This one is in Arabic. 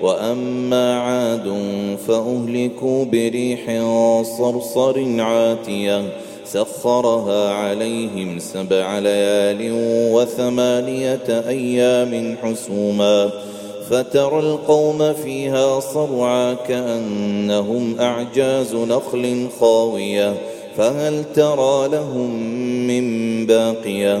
وأما عاد فأهلكوا بريح صرصر عاتية سخرها عليهم سبع ليال وثمانية أيام حسوما فترى القوم فيها صرعا كأنهم أعجاز نخل خاوية فهل ترى لهم من باقية